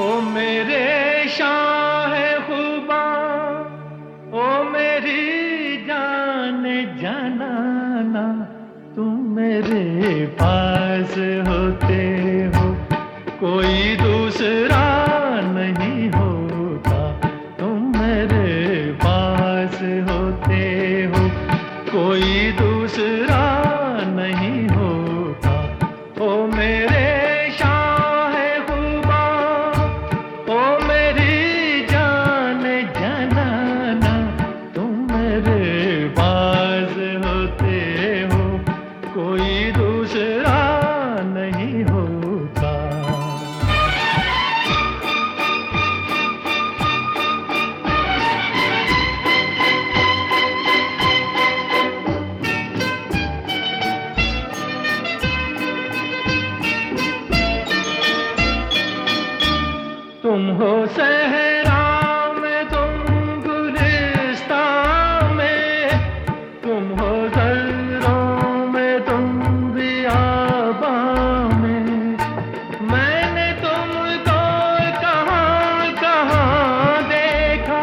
ओ मेरे शाह खुबा ओ मेरी जान जाना तुम मेरे पास होते हो। कोई दूसरा नहीं होता, तुम मेरे पास होते हो। कोई दूसरा तुम हो सहरा में, तुम गुलिस्ता में। तुम हो जर्रों में, तुम बियाबा में। मैंने तुमको कहाँ कहाँ देखा?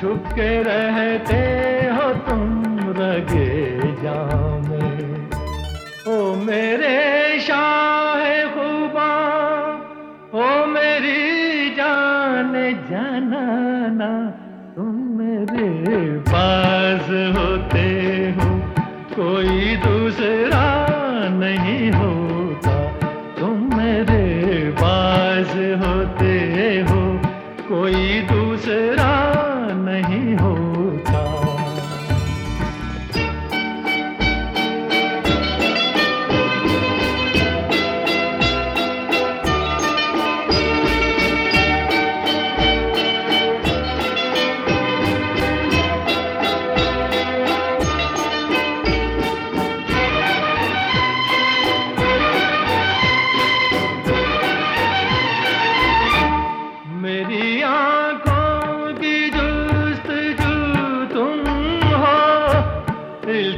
छुप के रहते हो तुम रगे जामे ओ मेरे जान जनाना तुम मेरे पास होते हो। कोई दूसरा नहीं होता, तुम मेरे पास होते हो। कोई दूसरा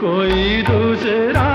कोई दूसरा